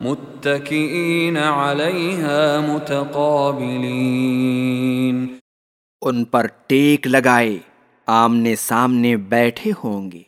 متکئین عليها متقابلین۔ ان پر ٹیک لگائے آمنے سامنے بیٹھے ہوں گے۔